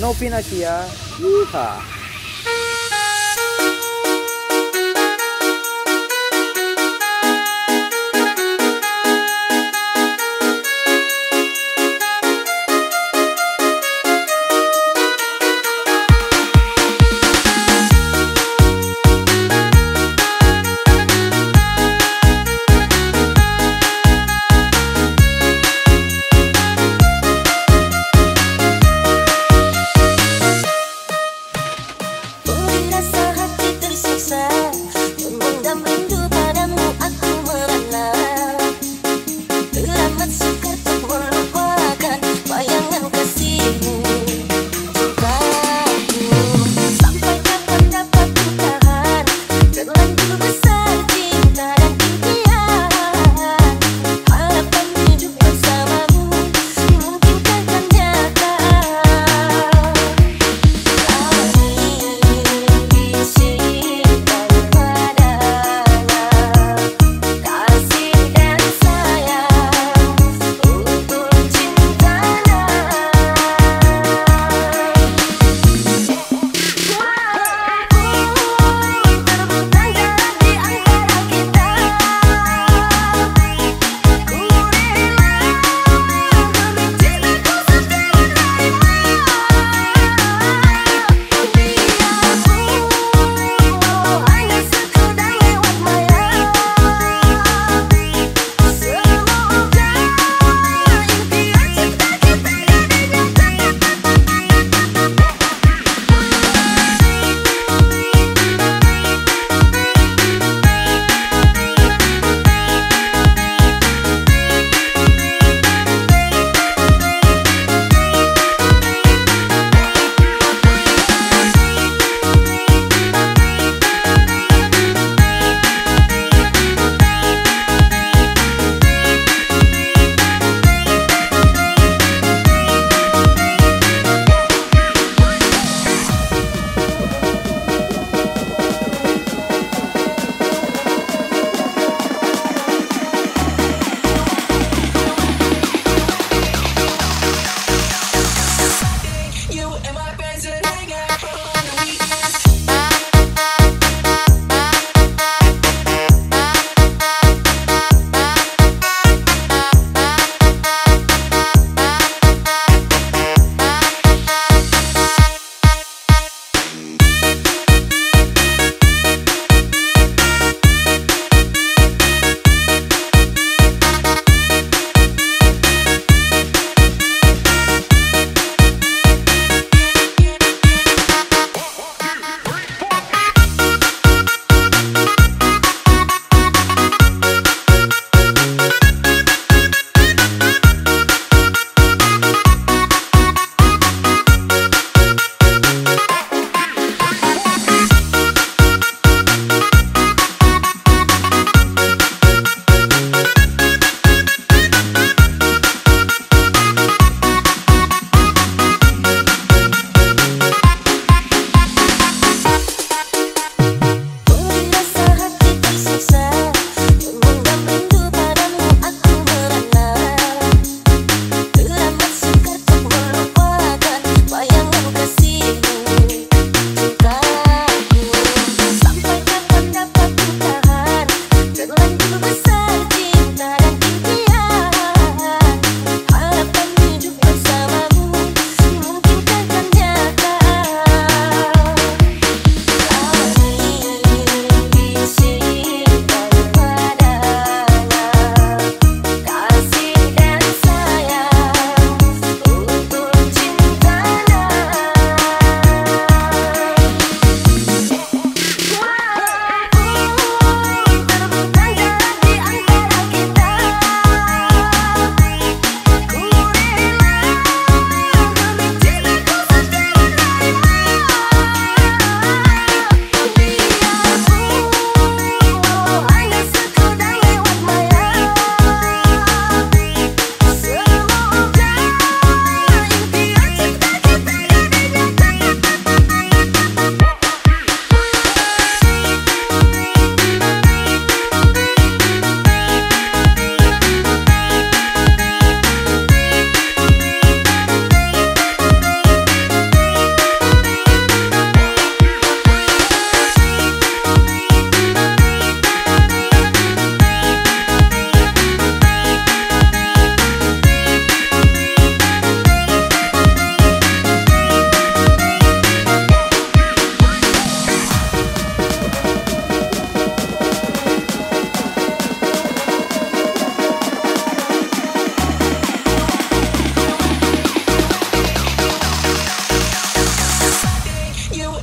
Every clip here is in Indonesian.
Novinakia. Yeehaw.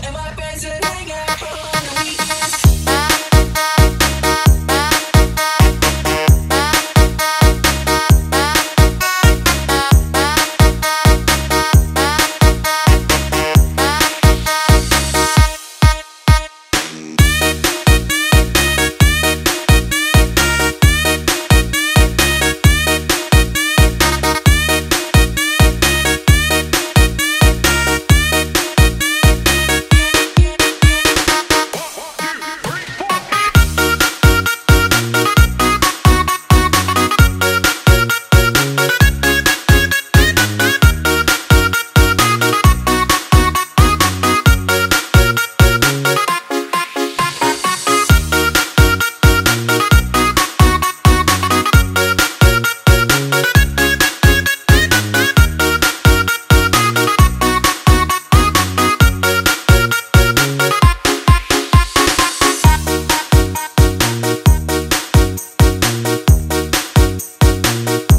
am I passing? you